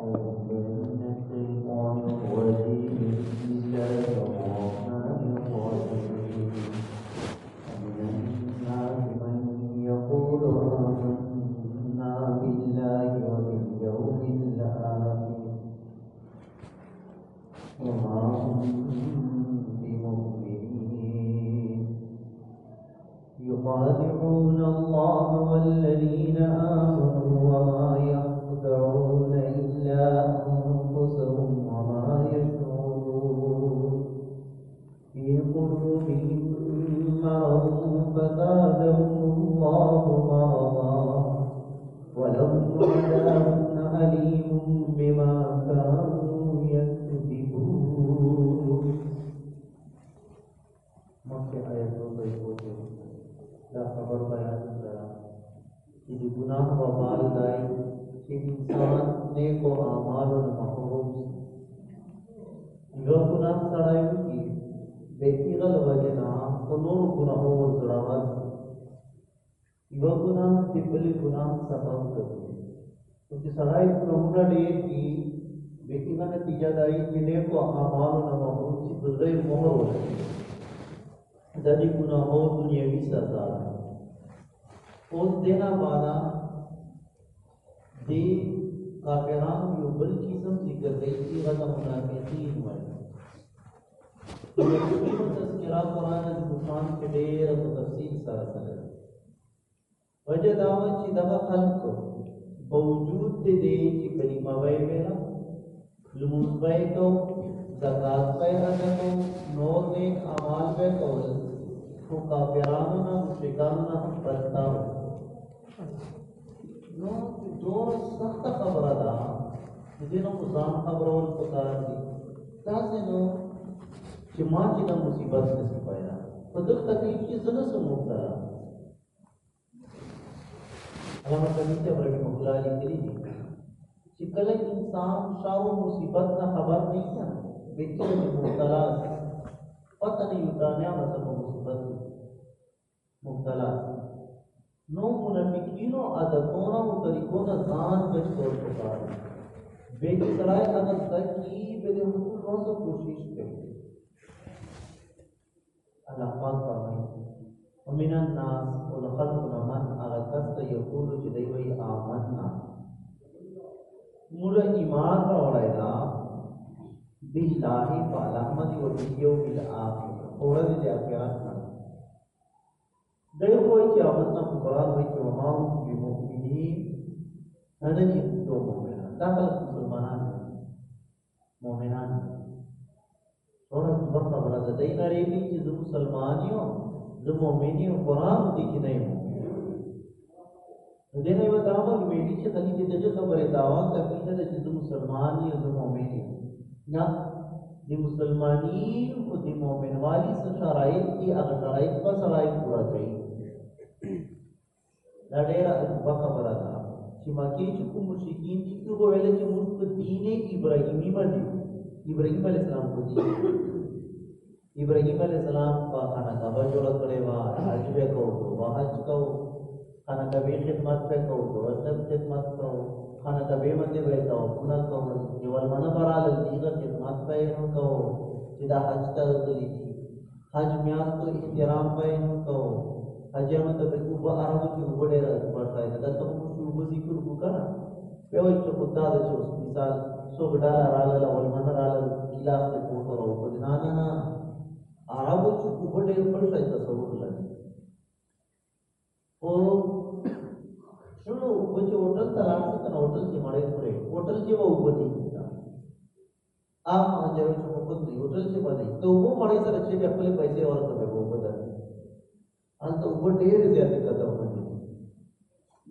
يخادعون بیتی غل وجنا کنور گناہ و زڑاوت، یو گناہ تبلی گناہ سبب کرتے کیونکہ سڑائی گناہ ڈیر کی بیتی کا نتیجہ دائی کہ نیک و و محروم سی بزرگ مہر ہو جائے۔ دادی گناہوں دنیاوی سزا ہے۔ اس دینا بانا دی کافران کی بل قسم ذکر گئی تھی غدا منافقین ہوئے تذکرہ قرآن از دکان کے دیر و تفصیل سارا سره وجه داوه چې دغه خلق باوجود دې دې چې کلمه وای ویلا لمونځ وای کو زکات وای ادا کو نور نیک اعمال وای کول خو کافرانو نه مشرکانو نه پرتا نو دور سخت خبره ده دې نو ځان خبرول پکار دي تاسو نو چې ما چې د مصیبت نه پیدا په دغه تکلیف کې زنه سموتا علامہ کبیر سے رحمہ اللہ علیہ کری دی کہ کل انسان شاو مصیبت نہ خبر نہیں ہے۔ بیچے میں مبتلا پتہ نہیں اتانیا مطلب مصیبت مبتلا۔ نو منافقینو عادتونو و طریقونو ځان بچ کول پکار۔ بے سرائے اگر تکی بے حضور کون سا کوشش کرے۔ اللہ پاک فرمائے، ومن الناس والخلق من اغتست يقول جديوي آمنا۔ مر ایمان راوڑای دا، بالله فالحمد و باليوم الاخر اور دې اخیات نا۔ دای وای چې امنا قرآن وای چې وما هم بمؤمنین۔ انا دې تو مؤمنان۔ دا خلک مسلمانان مؤمنان څه خبره ده دای نه ریږي چې زه قرآن دې کې نه یم دې نه یو داوا کې مې چې خلی دې دغه خبره داوا کوي نه چې زه مسلمان یم زه مسلمانی او دې مؤمن والی څه شرایط دي هغه شرایط په شرایط پورا کوي دا ډېره په خبره ده چې مکه چې کوم مشرکین دي نو ویل چې دین ابراهیمی باندې ابراهیم علیه السلام کو دي ابراهیم علیہ السلام کا خانہ کعبہ جوڑا کرے وا حج پہ کو وا حج کو خانہ کعبہ خدمت پہ کو تو سب خدمت کو خانہ کعبہ مندے بیٹھا ہو پنا کو جوال منا برال دیگر خدمت پہ ہو کو سیدھا حج کا کلی تھی حج میاس کو احترام پہ ہو کو حج میں تو کو با عربو کی بڑے پڑتا ہے دا تو کو کو ذکر کو کرا پہ وہ تو خدا دے جو مثال سو ڈالا رالا ول منا رالا خلاف تے کو کرو کو نا نا عربو چې په ډېر په شای تصور لري او شنو په چې ہوٹل ته راځي کنه ہوٹل کې مړې پرې ہوٹل کې وو وځي آ ما جره چې په دې ہوٹل کې باندې ته وو مړې سره چې خپل پیسې ورته به وو بدل ان ته وو ډېر زیات قدر باندې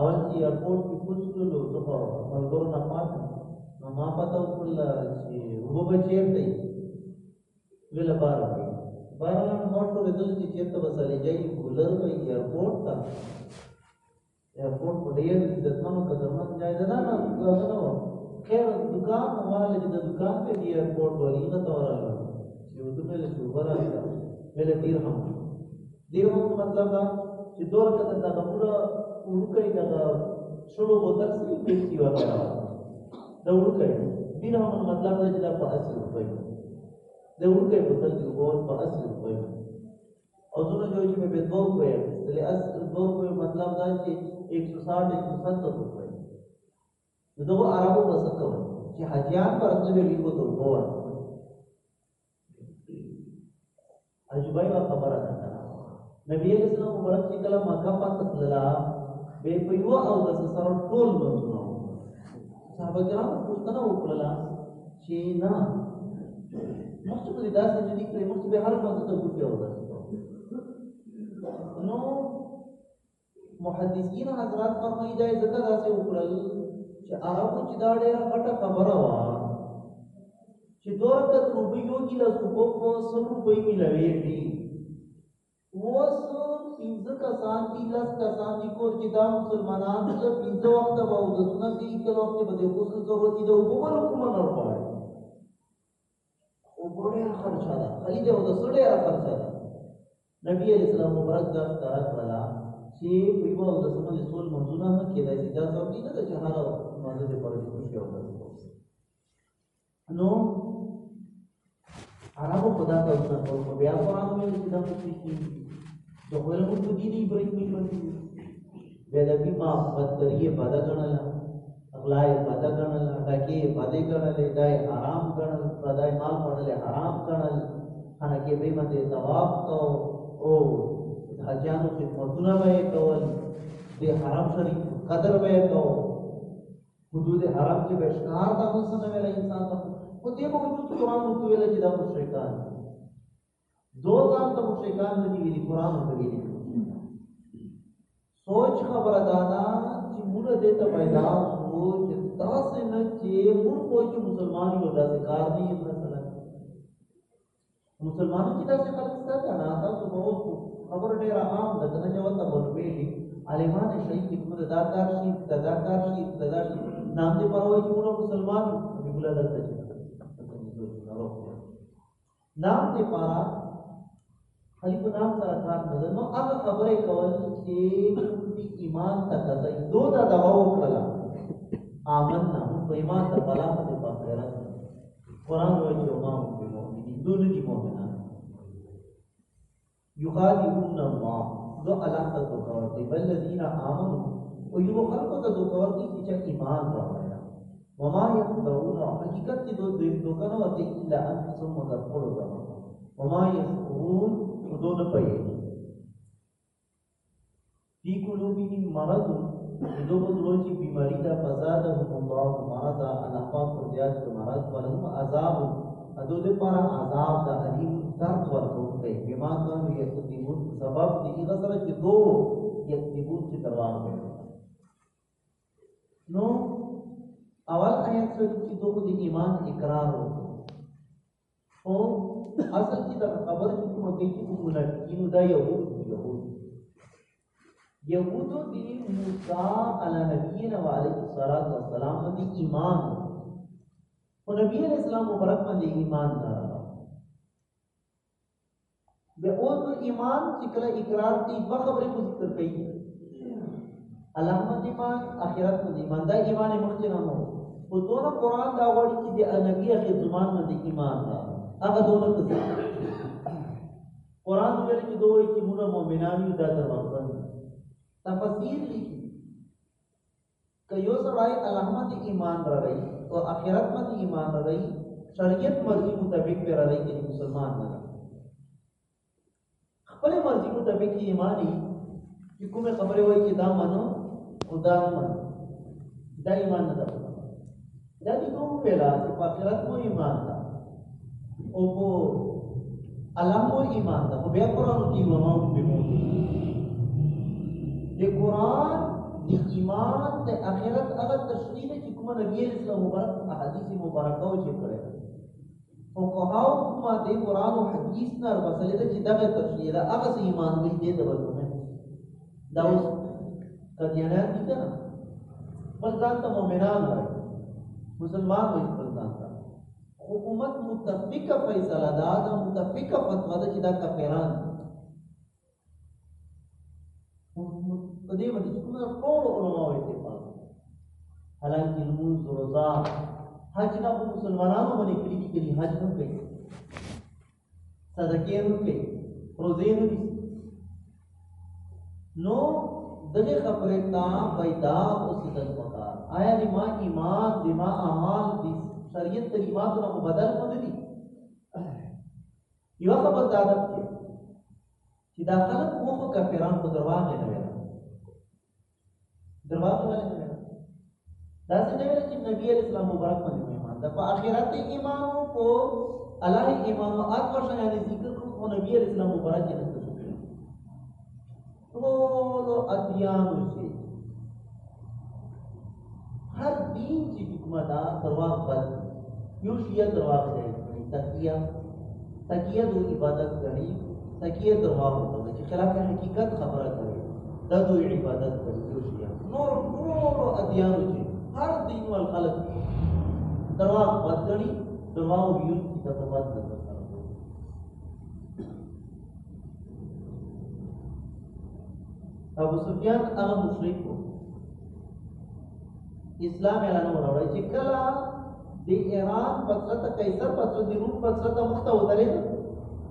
اول چې ایرپورټ کې پوښتلو نو څه ملګرو نه پات په ایرپورټ ته ایرپورټ عزتمنو قدرمن ځای ده نه نو خیر، دکان والے چې د دکان په دی ایرپورټ ولې نه تا وراله چې ودو په لږ ورا مل دیرهم دیرهم مطلب دا چې دور کته دا پورا ورکه دا شلو بوتل سي پیسې وکړه دا وړوکی درهم مطلب دا چې دا په اسی روپۍ دا وړوکی بوتل کې اوبه په اسی روپۍ او زونه جو چې په دوه روپۍ اخیستلې اس دوه روپۍ مطلب دا چې 160 170 روپۍ نو دغه عربو بس کوي چې حاجیان پر خپل لیکو ته وګور عجبای وا خبره ده نبی اسلام مبارک چې کله مکه پات تللا به په یو او د سره ټول منځونه صحابه کرام پوښتنه وکړه چې نه مخکې په داسې نه دي کړې مخکې به هر منځ ته ګوتې وځي نو۔ محدثین حضرات فرمایي دا ځکه داسې وکړل چې عربو چې دا ډېره غټه خبره وه چې دوه رکعت روپۍ یو ګیلاس اوبه په سل روپۍ ملوېږي اوس پنځه کسان دي لس کسان دي کور چې دا مسلمانان ته پنځه وخته به اودسونه کوي کله وخت به د غسل ضرورت دي د اوبو بل کومه نه غواړي اوبه ډېره خرچه ده خالي د اودس ډېره خرچه ده نبی علیہ السلام مبارک دا ښکارا کړله چې په یو اودس باندې ټول منځونه هم کېدای شي دا څه نه ده چې هر مازه دې پرې خوشي اودس نو عربو خدا ته وسه په بیا قرآن مې چې دا څه شي تو خپل مو دې نه برېک مې کړی بیا د بي ما بدتري بد غنل اغلای بد غنل ډکه بد غنل دای حرام غنل پدای مال پړل حرام غنل خانه کې به مده ثواب کو او حجانو چې مدونه وې کول، دې حرام شریف قدر وې کو حدود حرام چې بشکار دا اوس نه ویل انسان ته. او دې موجود قرآن ورته ویل چې دا مشرکان دو ځان ته مشرکان نه دي قرآن ورته ویلي سوچ خبره دادا چې موږ دې ته پیدا شو چې تاسو نه چې موږ کوئی چې مسلمان یو، داسې کار نه یې مثلا. مسلمانوں کی داسې خلک ستا کنه تاسو به اوس خبر ډېر عام ده. کنه چې وته مول ویلي عالمان شهید کې موږ دا کار شي دا کار شي دا شي نام دې پروا چې موږ مسلمان دې بولا دلته چې نام دې پارا خلی په نام سره کار نه نو هغه خبره کول چې دې ایمان ته کوي دو دا دوا وکړه. آمنا په ایمان ته بلا په خیرات قرآن وایي چې ما مؤمنین. دون دي مؤمنان. یخادعون الله دو الله ته دوکا ورته بل الذين امنوا او یو خلق ته دوکا ورته چې ایمان راوړل وما يخدعون حقیقت کې دو دوی دوکا نه ورته الا انفسهم مگر خپل وما يشعرون خودو نه پي فی قلوبهم مرض دو بدلو چې بیماری دا فزادهم الله مرضا الله پاک پر زیات مرض ولهم عذاب۔ ادو دې پر عذاب دا علیم درد ورکو کوي بما کانو یکذبون سبب دې غسر چې دو یکذبون چې دروغ کوي نو اول آیت سره چې دو د ایمان اقرار وکړو او اصل چې دا خبر چې کومه کوي چې کوم منافقین دا یهود یهود یهودو دی موسی علی نبینا و علیه الصلاۃ والسلام دی ایمان او نبی علیہ السلام مبارک باندې ایمان دارا به اوس ایمان چې اقرار دی په خبره کو ذکر کوي علامه ایمان اخرت باندې ایمان دا ایمان مخکې نه نو او دونه قران دا وایي چې د نبی اخر زمان باندې ایمان دا هغه دونه څه قران ویل چې دوی چې موږ مؤمنان یو دا دروازه تفسیر لیکي کہ یو سړی علامه دی ایمان را رہی او اخرت باندې ایمان را رہی شریعت مرضی مطابق پر را رہی چې مسلمان نه خپل مرضی مطابق ایمان ای چې کومه خبره وایي چې دا منو او دا منو دا ایمان نه ده دا دې کوم پیلا چې په آخرت مو ایمان ده او په علامه ایمان ده خو بیا قرآن کې ومو به مو د قرآن د ایمان د آخرت هغه تشریح چې کومه نبی اسلام مبارک، احادیث مبارکه او چې کړه او کوهاو کومه د قرآن او حدیث نه مسلې ده چې دغه تشریح ده هغه ایمان وي دې د ورته دا اوس کدیانات دي کنه بس ځان ته مؤمنان وایي مسلمان وایي خپل ځان ته حکومت متفقه فیصله ده دا متفقه فتوا ده چې دا کافران په دې باندې کومه ټول علماء اتفاق حالانکه موږ روزه حج نه په مسلمانانو باندې کړی دي کړي حج نه کوي صدقې نه کوي روزې نه دي نو دغه خبره تا پیدا اوس د پکار آیا د ما ایمان د ما اعمال د شریعت کلماتو نه بدل نه دي یو خبر دا ده چې دا خلک مو په کافرانو په دروازه نه وي دروازه نه وي دا څنګه ویل چې نبی اسلام مبارک باندې ایمان دا په آخرت ایمان کو الله ایمان او اته یعنی شنه ذکر کو نبی اسلام مبارک نه ټول ادیان سے۔ ہر دین کی حکمت آ درواغ بد یو شیعہ درواغ ہے تقیہ تقیہ دو عبادت کری تقیہ درواغ ہوتا ہے کہ خلاف حقیقت خبر کرے دا دو عبادت کری یو شیعہ۔ نور ټول ادیان سے۔ ہر دین والخلق درواغ بد کری درواغ یو کی تباد کرتا ابو سفیان هغه مشرک وو اسلام اعلان وراوړی چې کله د ایران پسرت قیصر پسرت د روم پسرت مخته ودرېد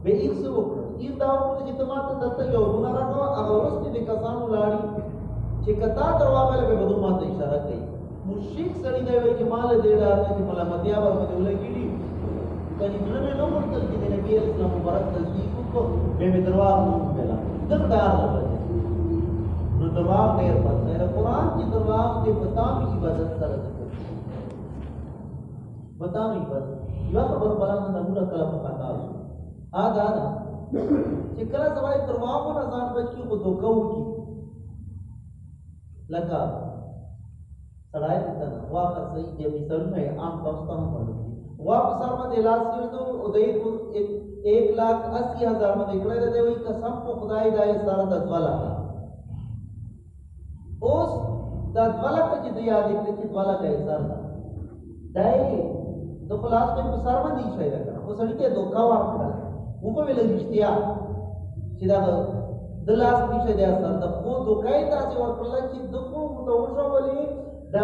به یې څه وکړ یې دا وکړ چې تماته دته یو ونه راغو هغه ورسته د کسانو لاړی چې کتا درواغله به بدو ماته اشاره کوي مشرک سړی دی وایي چې مال دې راځي چې ملامتیا ورته ولګیږي کله چې نه نو ورته چې د نبی اسلام مبارک تصدیق وکړو به درواغ نه ویلا دغه دا نو درواب ډیر بد دی قرآن کې درواب دې پتامي عبادت سره ذکر پتامي عبادت یو خبر بلان نمونه کله په خطا شو ا دا چې کله سوای درواب نه ځان بچي کو دوکاو کی۔ لکه سړای ته واقع یې به سره عام دوستاں باندې واپس سره باندې علاج کړو ته او دې ایک لاکھ اسی ہزار میں نکلے دے ہوئی قسم کو خدائی دا یہ سارا ددوالا اس ددوالا پہ جدی یاد ایک کی دوالا کا اثر تھا دائی دو خلاص کوئی پسر میں نہیں چھے کرنا وہ سڑی کے دھوکا وار کر وہ کو بھی لگی اشتیا سیدھا دلاس پیچھے دیا سر تھا وہ دھوکا ہی تا سی اور پلا کی دکھوں تو اوشا بولی۔ دا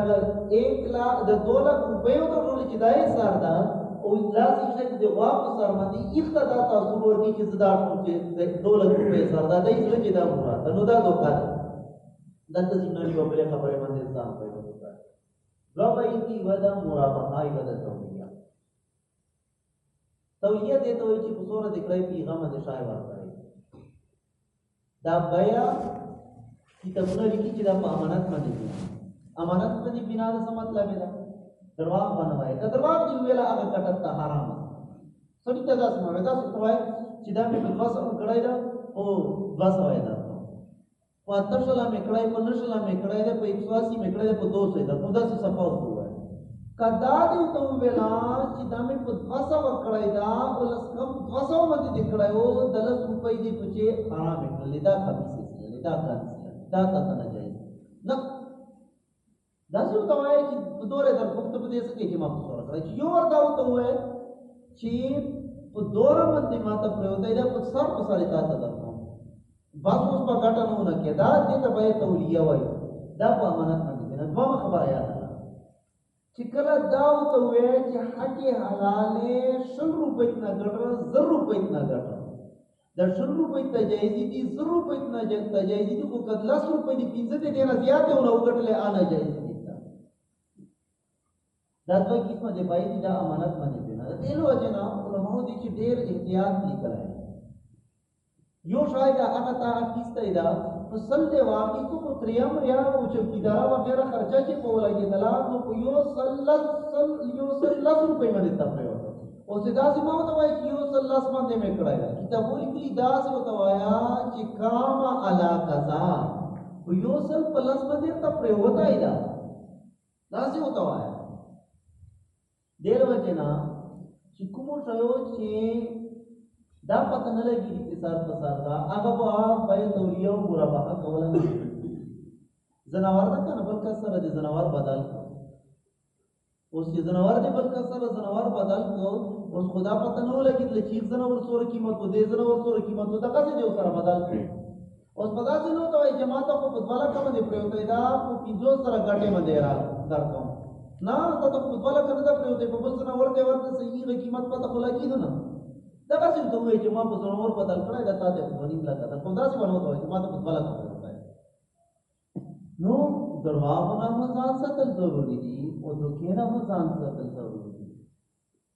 1 لاکھ د 2 لک روپیو د ټول چې دای سر ده او لاس چې د واپس سر باندې اقتدا تاسو ورته چې زدا چې د 2 لک روپیو سر ده دای چې دا مراد نو دا دوکا ده دلته چې نړۍ په بل خبره باندې ځان پیدا وکړ ربای کی ودا مرابحای ودا توحید توحید دې ته وایي چې په سورہ ذکرای پیغام د شای ورکړي دا بیا کتابونه لیکي چې دا په امانت باندې دي امانت باندې بنا د سم مطلب ده درواغ باندې دا درواغ دی ویلا هغه کټه ته حرام۔ سړی ته دا سمه دا څه وایي چې دا په دغه سره کړای دا او دغه وایي دا۔ په اتشلا میکړای په نشلا میکړای ده په 81 میکړای ده په 200 ده په داسې صفات هوا کدا دې ته ویلا چې دا مې په 200 وکړای دا او لس کم 200 باندې دې کړای او د لس روپۍ دې پچې آرام کړل دا خبيسه سي دا کار دا تا ته نه ځي نه دا څه ته وایي چې په دوره در په دې سکه چې ما سره کړی یو ورته وته وای چې په دوره باندې ماته پروتای دا په سر په سره تا ته بس اوس په ګټه نه ونه کې دا دې ته به تولیه وای دا په امانت باندې نه دوه خبره یاد ده چې کله دا ته وې چې حقي حلاله شل روپۍ نه ګټه زر روپۍ نه ګټه دا شل روپۍ ته جایزي دي زر روپۍ نه جایزي دي خو کله لس روپۍ دي پنځه دې نه زیاتې ونه وګټلې انا جایزي دي دا دوه قسمه دی پای دا امانت باندې نه دا له علماء دي چې ډېر احتیاط لیکل یو شاید هغه تا کیسته دا۔ فصل دی واقعي کو په تریم ریا او چوکیدار وغیرہ خرچه چې په لګي دلا نو په یو سل سل یو سل لس روپۍ باندې تپره وته او سدا سي ما ته وای چې یو سل لس باندې مې کړای کتابو لیکلي دا څه وته وایا چې کام علا قضا۔ په یو سل پلس باندې تپره وته ایدا دا۔ څه وته وایا وجنا چې کوم شایو چې دا پته نه لګي اقتصاد فساد دا هغه به بای تولیه او مرابحه کوله زناور دا کنه بل کس سره د زناور بدل اوس چې زناور دی بل کس سره زناور بدل کو اوس خدا پته نه لګي چې زناور سره قیمت دې زناور سره قیمت دا کسه دی سره بدل اوس پدا چې نو ته جماعت په بدواله کوم دی پروت دا په پیزو سره ګټه باندې را نه ته ته په بل کنه دا پریوته په بل څه ورته ورته صحیح قیمت پته خلا کیدو نه دا کاسې ته وایي چې ما په څلور بدل کړی، دا ته په ونی لا دا کوم داسې ونه وایي ما ته په بل کنه نو دروازه نه مو ځان ساتل ضروري دي، او د کېنا مو ځان ساتل ضروري دي.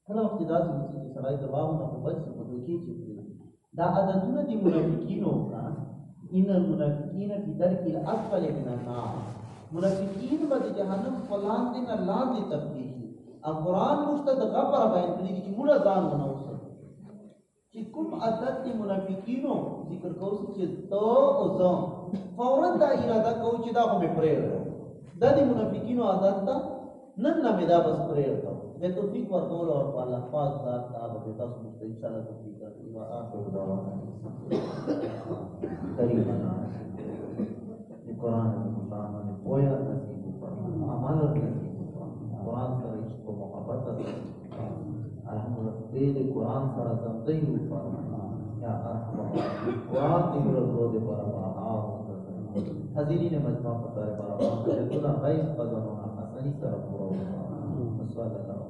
کله وخت داسې وي چې سړی دروازه نه په بچ په دوی کې دا عادتونه دي منافقینو. کا ان المنافقین فی درک الاسفل من النار. منافقین به د جهنم فلان دین الله دې تفکیک ا قرآن مشته د غفر بیان کړي چې موږ ځان ونوسه چې کوم عادت دي منافقینو ذکر کوو چې تو او زم فوراً دا اراده کوو چې دا هم پرې دا د منافقینو عادت ده نن نه مې دا بس پرې ورته به توفیق ورکول او په الله پاک ذات تعالی به تاسو مست ان شاء الله توفیق راکړي او اخر دعوانا. کریمنا دی قرآن دی قرآن دی پویا نصیب فرما عمل نصیب فرما قرآن سره عشق و محبت الحمدلله دې دې قرآن سره زمدې فرما یا ارحم قرآن دې ورو دې فرما حاضرین مجمع پر بارا دنیا غیب قدمنا حسنی طرف سره پورا صلی الله